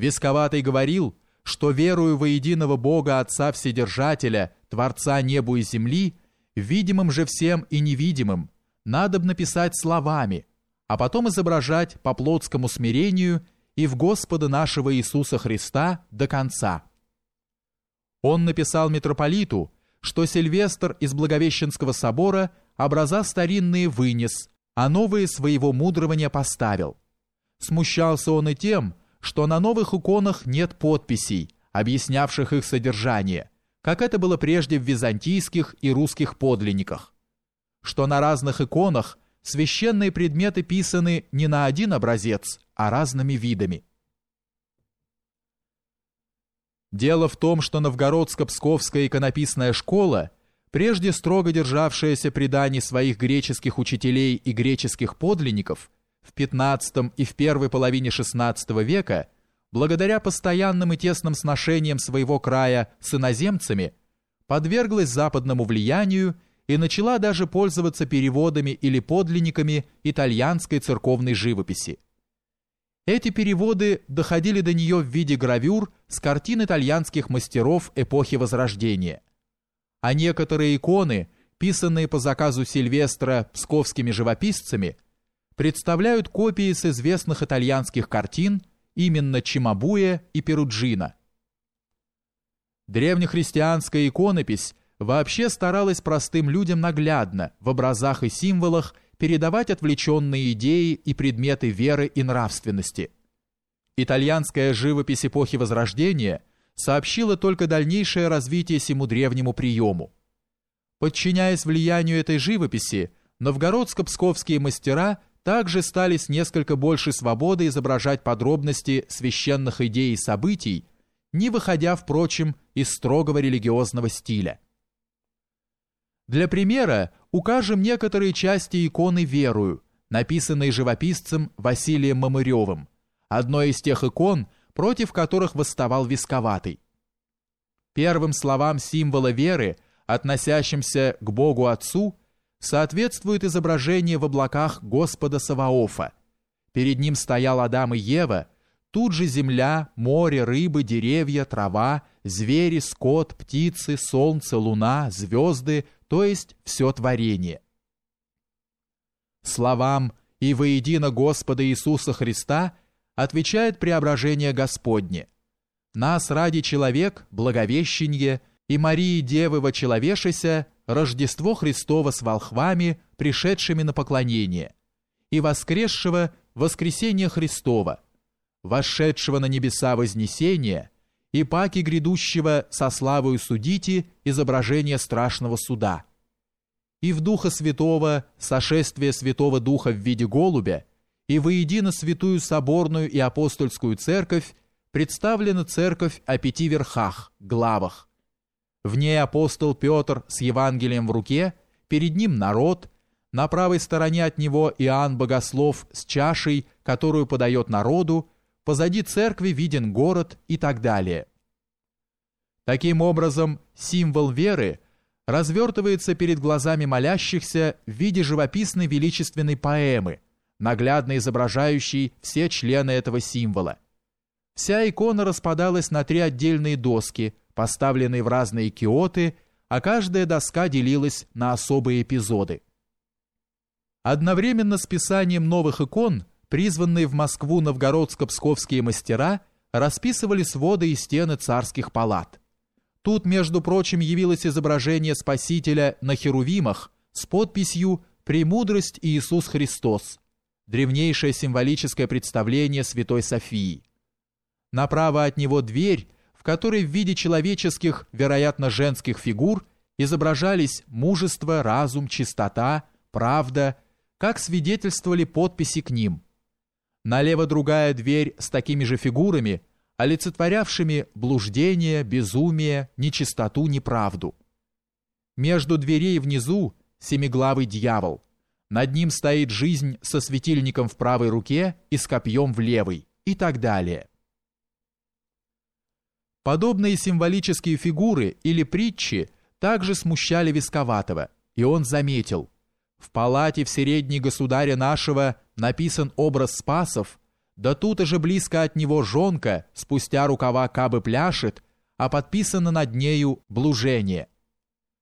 Висковатый говорил, что верую во единого Бога Отца Вседержателя, Творца небу и земли, видимым же всем и невидимым, надо б написать словами, а потом изображать по плотскому смирению и в Господа нашего Иисуса Христа до конца. Он написал митрополиту, что Сильвестр из Благовещенского собора образа старинные вынес, а новые своего мудрования поставил. Смущался он и тем, что на новых иконах нет подписей, объяснявших их содержание, как это было прежде в византийских и русских подлинниках. Что на разных иконах священные предметы писаны не на один образец, а разными видами. Дело в том, что Новгородско-Псковская иконописная школа, прежде строго державшаяся преданий своих греческих учителей и греческих подлинников, в XV и в первой половине XVI века, благодаря постоянным и тесным сношениям своего края с иноземцами, подверглась западному влиянию и начала даже пользоваться переводами или подлинниками итальянской церковной живописи. Эти переводы доходили до нее в виде гравюр с картин итальянских мастеров эпохи Возрождения. А некоторые иконы, писанные по заказу Сильвестра псковскими живописцами, представляют копии с известных итальянских картин именно Чимабуя и Перуджина. Древнехристианская иконопись вообще старалась простым людям наглядно, в образах и символах, передавать отвлеченные идеи и предметы веры и нравственности. Итальянская живопись эпохи Возрождения сообщила только дальнейшее развитие сему древнему приему. Подчиняясь влиянию этой живописи, новгородско-псковские мастера также стали с несколько большей свободой изображать подробности священных идей и событий, не выходя, впрочем, из строгого религиозного стиля. Для примера укажем некоторые части иконы «Верую», написанной живописцем Василием Мамыревым, одной из тех икон, против которых восставал Висковатый. Первым словам символа веры, относящимся к Богу Отцу, соответствует изображение в облаках Господа Саваофа. Перед ним стоял Адам и Ева, тут же земля, море, рыбы, деревья, трава, звери, скот, птицы, солнце, луна, звезды, то есть все творение. Словам «И воедино Господа Иисуса Христа» отвечает преображение Господне. Нас ради человек, благовещенье, и Марии Девы вочеловешися, Рождество Христово с волхвами, пришедшими на поклонение, и воскресшего воскресение Христова, вошедшего на небеса вознесения, и паки грядущего со славою судите изображение страшного суда. И в Духа Святого сошествие Святого Духа в виде голубя, и воедино святую соборную и апостольскую церковь представлена церковь о пяти верхах, главах. В ней апостол Петр с Евангелием в руке, перед ним народ, на правой стороне от него Иоанн Богослов с чашей, которую подает народу, позади церкви виден город и так далее. Таким образом, символ веры развертывается перед глазами молящихся в виде живописной величественной поэмы, наглядно изображающей все члены этого символа. Вся икона распадалась на три отдельные доски, поставленные в разные киоты, а каждая доска делилась на особые эпизоды. Одновременно с писанием новых икон призванные в Москву новгородско-псковские мастера расписывали своды и стены царских палат. Тут, между прочим, явилось изображение Спасителя на херувимах с подписью «Премудрость Иисус Христос», древнейшее символическое представление Святой Софии. Направо от него дверь, в которой в виде человеческих, вероятно, женских фигур изображались мужество, разум, чистота, правда, как свидетельствовали подписи к ним – Налево другая дверь с такими же фигурами, олицетворявшими блуждение, безумие, нечистоту, неправду. Между дверей внизу семиглавый дьявол. Над ним стоит жизнь со светильником в правой руке и с копьем в левой и так далее. Подобные символические фигуры или притчи также смущали Висковатого, и он заметил – в палате в середней государя нашего написан образ спасов, Да тут же близко от него жонка, спустя рукава кабы пляшет, а подписано над нею «блужение».